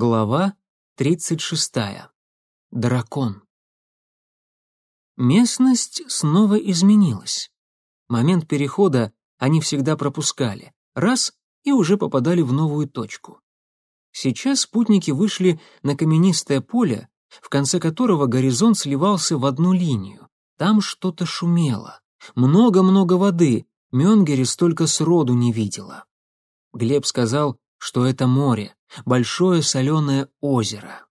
Глава 36. Дракон. Местность снова изменилась. Момент перехода они всегда пропускали. Раз — и уже попадали в новую точку. Сейчас спутники вышли на каменистое поле, в конце которого горизонт сливался в одну линию. Там что-то шумело. Много-много воды. Мёнгери столько сроду не видела. Глеб сказал, что это море, большое соленое озеро.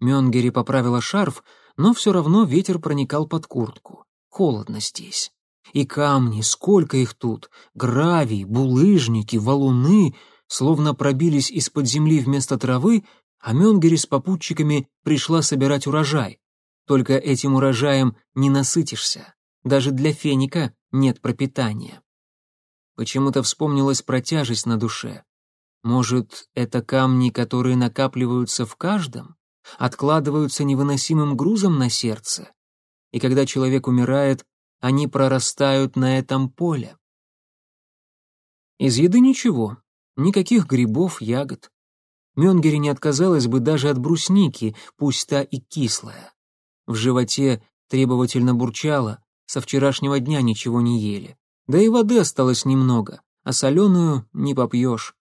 Мёнгери поправила шарф, но все равно ветер проникал под куртку. Холодно здесь. И камни, сколько их тут, гравий, булыжники, валуны, словно пробились из-под земли вместо травы, а Мёнгери с попутчиками пришла собирать урожай. Только этим урожаем не насытишься. Даже для феника нет пропитания. Почему-то вспомнилась протяжесть на душе. Может, это камни, которые накапливаются в каждом, откладываются невыносимым грузом на сердце, и когда человек умирает, они прорастают на этом поле. Из еды ничего, никаких грибов, ягод. Мёнгери не отказалась бы даже от брусники, пусть та и кислая. В животе требовательно бурчало, со вчерашнего дня ничего не ели. Да и воды осталось немного, а соленую не попьешь.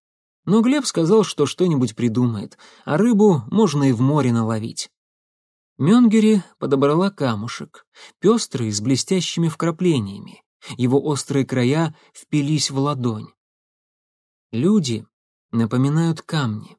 Но Глеб сказал, что что-нибудь придумает, а рыбу можно и в море наловить. Мёнгери подобрала камушек, пестрый, с блестящими вкраплениями. Его острые края впились в ладонь. Люди напоминают камни.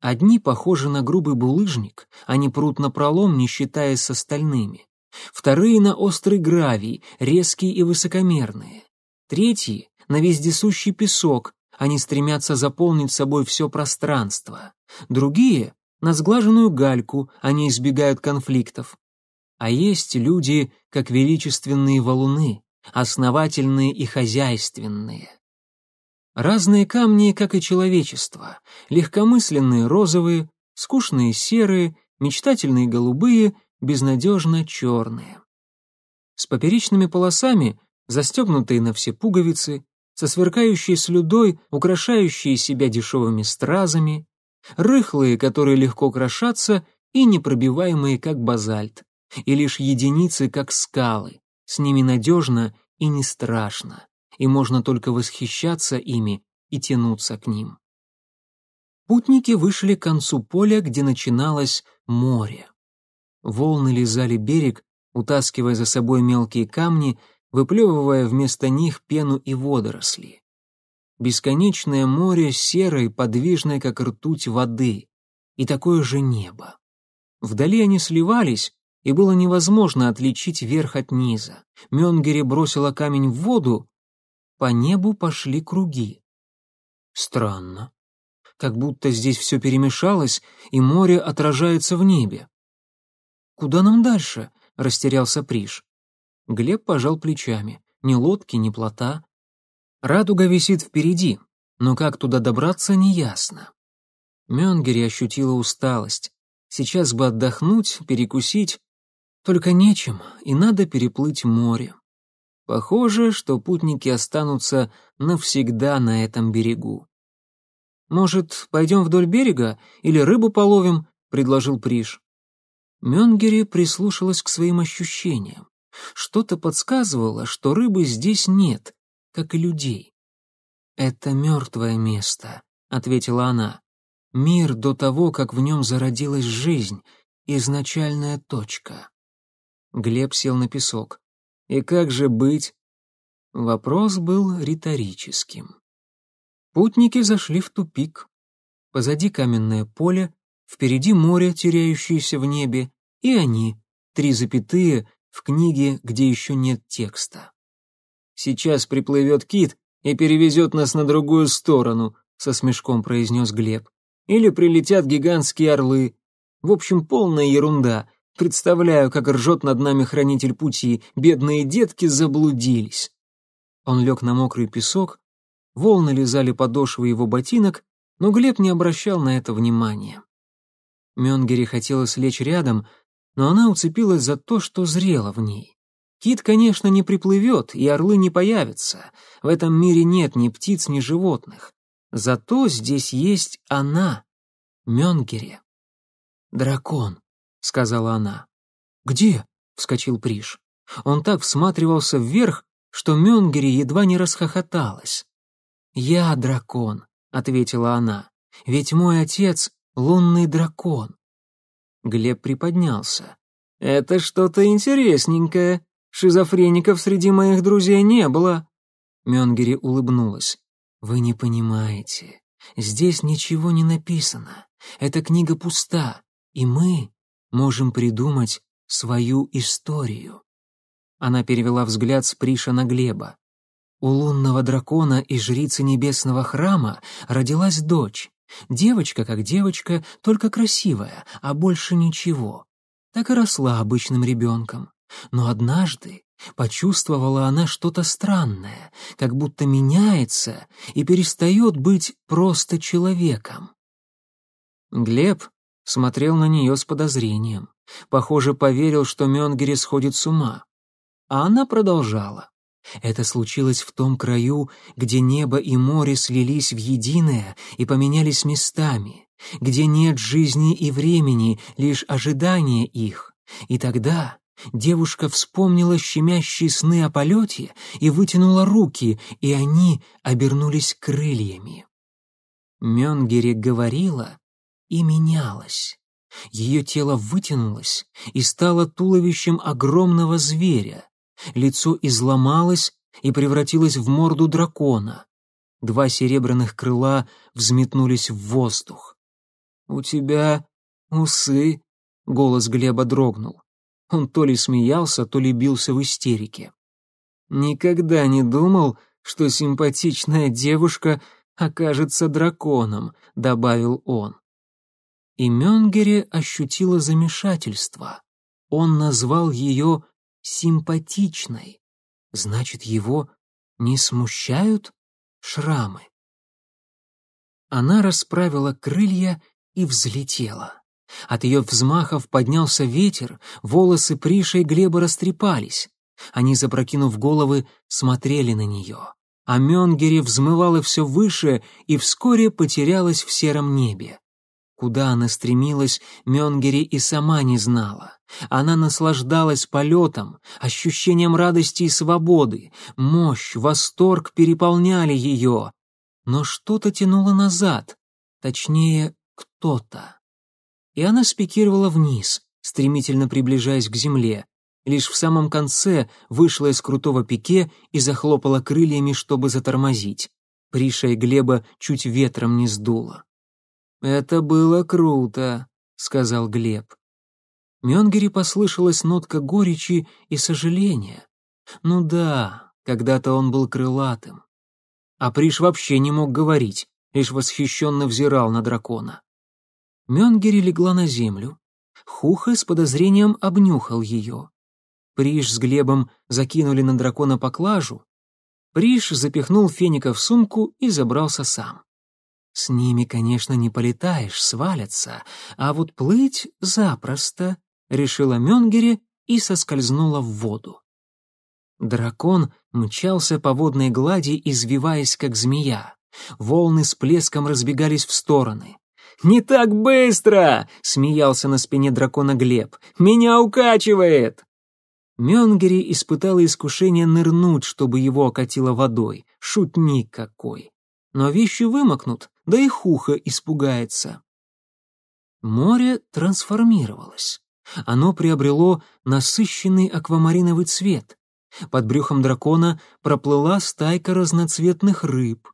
Одни похожи на грубый булыжник, они прут на пролом, не считаясь с остальными. Вторые — на острый гравий, резкие и высокомерные. Третьи — на вездесущий песок, они стремятся заполнить собой все пространство. Другие — на сглаженную гальку, они избегают конфликтов. А есть люди, как величественные валуны, основательные и хозяйственные. Разные камни, как и человечество, легкомысленные розовые, скучные серые, мечтательные голубые, безнадежно черные. С поперечными полосами, застегнутые на все пуговицы, со сверкающей слюдой, украшающие себя дешевыми стразами, рыхлые, которые легко крошатся, и непробиваемые, как базальт, и лишь единицы, как скалы, с ними надежно и не страшно, и можно только восхищаться ими и тянуться к ним. Путники вышли к концу поля, где начиналось море. Волны лизали берег, утаскивая за собой мелкие камни, выплевывая вместо них пену и водоросли. Бесконечное море серой, подвижной, как ртуть воды, и такое же небо. Вдали они сливались, и было невозможно отличить верх от низа. Мёнгери бросила камень в воду, по небу пошли круги. Странно. Как будто здесь все перемешалось, и море отражается в небе. «Куда нам дальше?» — растерялся Приш. Глеб пожал плечами. Ни лодки, ни плота. Радуга висит впереди, но как туда добраться, неясно. Мёнгери ощутила усталость. Сейчас бы отдохнуть, перекусить. Только нечем, и надо переплыть море. Похоже, что путники останутся навсегда на этом берегу. «Может, пойдем вдоль берега или рыбу половим?» — предложил Приш. Мёнгери прислушалась к своим ощущениям. Что-то подсказывало, что рыбы здесь нет, как и людей. «Это мертвое место», — ответила она. «Мир до того, как в нем зародилась жизнь, изначальная точка». Глеб сел на песок. «И как же быть?» Вопрос был риторическим. Путники зашли в тупик. Позади каменное поле, впереди море, теряющееся в небе, и они, три запятые, в книге, где еще нет текста. «Сейчас приплывет кит и перевезет нас на другую сторону», — со смешком произнес Глеб. «Или прилетят гигантские орлы. В общем, полная ерунда. Представляю, как ржет над нами хранитель пути. Бедные детки заблудились». Он лег на мокрый песок, волны лизали подошвы его ботинок, но Глеб не обращал на это внимания. Мёнгери хотелось лечь рядом, но она уцепилась за то, что зрело в ней. Кит, конечно, не приплывет, и орлы не появятся. В этом мире нет ни птиц, ни животных. Зато здесь есть она. Мёнгере. «Дракон», — сказала она. «Где?» — вскочил Приш. Он так всматривался вверх, что Мёнгери едва не расхохоталась. «Я дракон», — ответила она, — «ведь мой отец — лунный дракон». Глеб приподнялся. «Это что-то интересненькое. Шизофреников среди моих друзей не было». Мёнгери улыбнулась. «Вы не понимаете. Здесь ничего не написано. Эта книга пуста, и мы можем придумать свою историю». Она перевела взгляд с Приша на Глеба. У лунного дракона и жрицы небесного храма родилась дочь. Девочка как девочка, только красивая, а больше ничего. Так и росла обычным ребенком. Но однажды почувствовала она что-то странное, как будто меняется и перестает быть просто человеком. Глеб смотрел на нее с подозрением. Похоже, поверил, что Мёнгери сходит с ума. А она продолжала. Это случилось в том краю, где небо и море слились в единое и поменялись местами, где нет жизни и времени, лишь ожидание их. И тогда девушка вспомнила щемящие сны о полете и вытянула руки, и они обернулись крыльями. Мёнгере говорила и менялась. Ее тело вытянулось и стало туловищем огромного зверя лицо изломалось и превратилось в морду дракона. Два серебряных крыла взметнулись в воздух. «У тебя усы?» — голос Глеба дрогнул. Он то ли смеялся, то ли бился в истерике. «Никогда не думал, что симпатичная девушка окажется драконом», — добавил он. И Мёнгере ощутила замешательство. Он назвал ее симпатичной. Значит, его не смущают шрамы. Она расправила крылья и взлетела. От ее взмахов поднялся ветер, волосы Пришей Глеба растрепались. Они, запрокинув головы, смотрели на нее. А Менгере взмывала все выше и вскоре потерялась в сером небе. Куда она стремилась, Мёнгери и сама не знала. Она наслаждалась полетом, ощущением радости и свободы. Мощь, восторг переполняли ее. Но что-то тянуло назад, точнее, кто-то. И она спикировала вниз, стремительно приближаясь к земле. Лишь в самом конце вышла из крутого пике и захлопала крыльями, чтобы затормозить. Приша и Глеба чуть ветром не сдуло. «Это было круто», — сказал Глеб. Мёнгери послышалась нотка горечи и сожаления. Ну да, когда-то он был крылатым. А Приш вообще не мог говорить, лишь восхищенно взирал на дракона. Мёнгери легла на землю. Хуха с подозрением обнюхал ее. Приш с Глебом закинули на дракона поклажу. Приш запихнул феника в сумку и забрался сам. С ними, конечно, не полетаешь, свалятся, а вот плыть запросто, решила Мёнгери и соскользнула в воду. Дракон мчался по водной глади, извиваясь, как змея. Волны с плеском разбегались в стороны. «Не так быстро!» — смеялся на спине дракона Глеб. «Меня укачивает!» Мёнгери испытала искушение нырнуть, чтобы его окатило водой. Шутник какой! Но вещи вымокнут, да и Хуха испугается. Море трансформировалось. Оно приобрело насыщенный аквамариновый цвет. Под брюхом дракона проплыла стайка разноцветных рыб.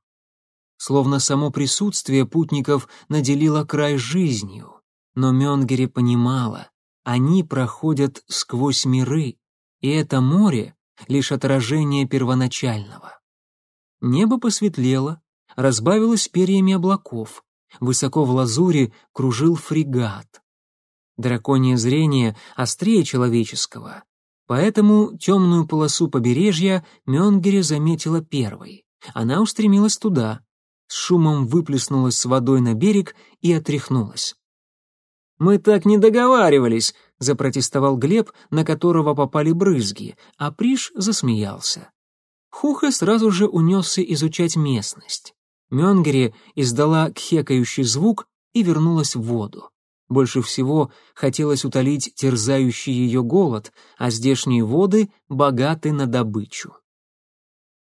Словно само присутствие путников наделило край жизнью. Но Мёнгери понимала, они проходят сквозь миры, и это море — лишь отражение первоначального. Небо посветлело, разбавилось перьями облаков. Высоко в лазуре кружил фрегат. Драконье зрение острее человеческого, поэтому темную полосу побережья Мёнгере заметила первой. Она устремилась туда, с шумом выплеснулась с водой на берег и отряхнулась. «Мы так не договаривались», — запротестовал Глеб, на которого попали брызги, а Приш засмеялся. Хуха сразу же унесся изучать местность. Мёнгери издала кхекающий звук и вернулась в воду. Больше всего хотелось утолить терзающий ее голод, а здешние воды богаты на добычу.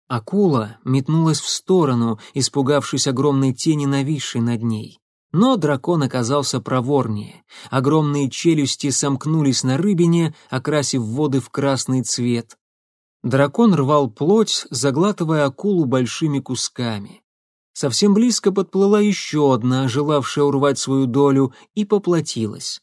Акула метнулась в сторону, испугавшись огромной тени, нависшей над ней. Но дракон оказался проворнее. Огромные челюсти сомкнулись на рыбине, окрасив воды в красный цвет. Дракон рвал плоть, заглатывая акулу большими кусками. Совсем близко подплыла еще одна, желавшая урвать свою долю, и поплатилась.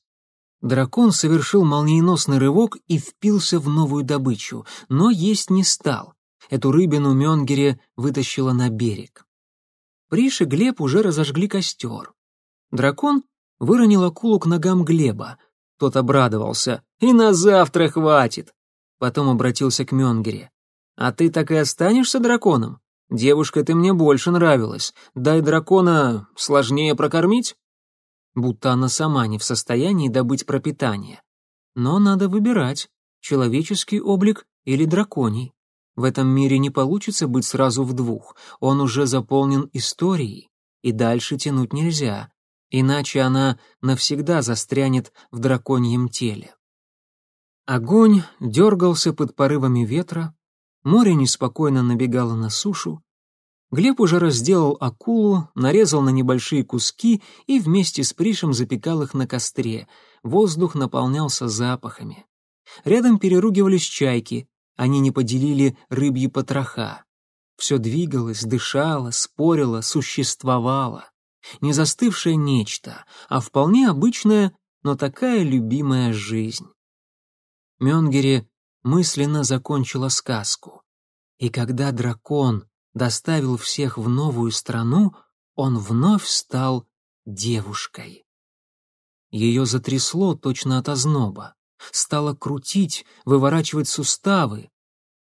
Дракон совершил молниеносный рывок и впился в новую добычу, но есть не стал. Эту рыбину Мёнгере вытащила на берег. Приш и Глеб уже разожгли костер. Дракон выронил акулу к ногам Глеба. Тот обрадовался. «И на завтра хватит!» Потом обратился к Мёнгере. «А ты так и останешься драконом? Девушка, ты мне больше нравилась. Дай дракона сложнее прокормить?» Будто она сама не в состоянии добыть пропитание. Но надо выбирать, человеческий облик или драконий. В этом мире не получится быть сразу в двух, он уже заполнен историей, и дальше тянуть нельзя, иначе она навсегда застрянет в драконьем теле. Огонь дергался под порывами ветра, море неспокойно набегало на сушу. Глеб уже разделал акулу, нарезал на небольшие куски и вместе с Пришем запекал их на костре. Воздух наполнялся запахами. Рядом переругивались чайки, они не поделили рыбьи потроха. Все двигалось, дышало, спорило, существовало. Не застывшее нечто, а вполне обычная, но такая любимая жизнь. Мёнгере мысленно закончила сказку. И когда дракон доставил всех в новую страну, он вновь стал девушкой. Ее затрясло точно от озноба стало крутить, выворачивать суставы.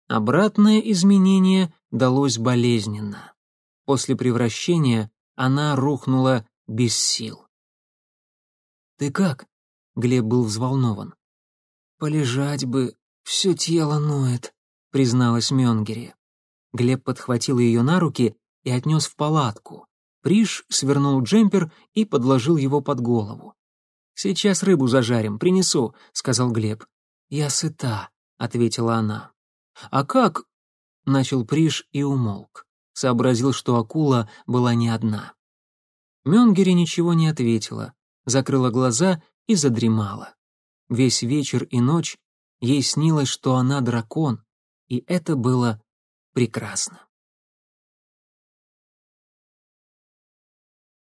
Обратное изменение далось болезненно. После превращения она рухнула без сил. «Ты как?» — Глеб был взволнован. «Полежать бы, все тело ноет», — призналась Мёнгери. Глеб подхватил ее на руки и отнес в палатку. Приш свернул джемпер и подложил его под голову. «Сейчас рыбу зажарим, принесу», — сказал Глеб. «Я сыта», — ответила она. «А как?» — начал Приш и умолк. Сообразил, что акула была не одна. Мёнгери ничего не ответила, закрыла глаза и задремала. Весь вечер и ночь ей снилось, что она дракон, и это было прекрасно.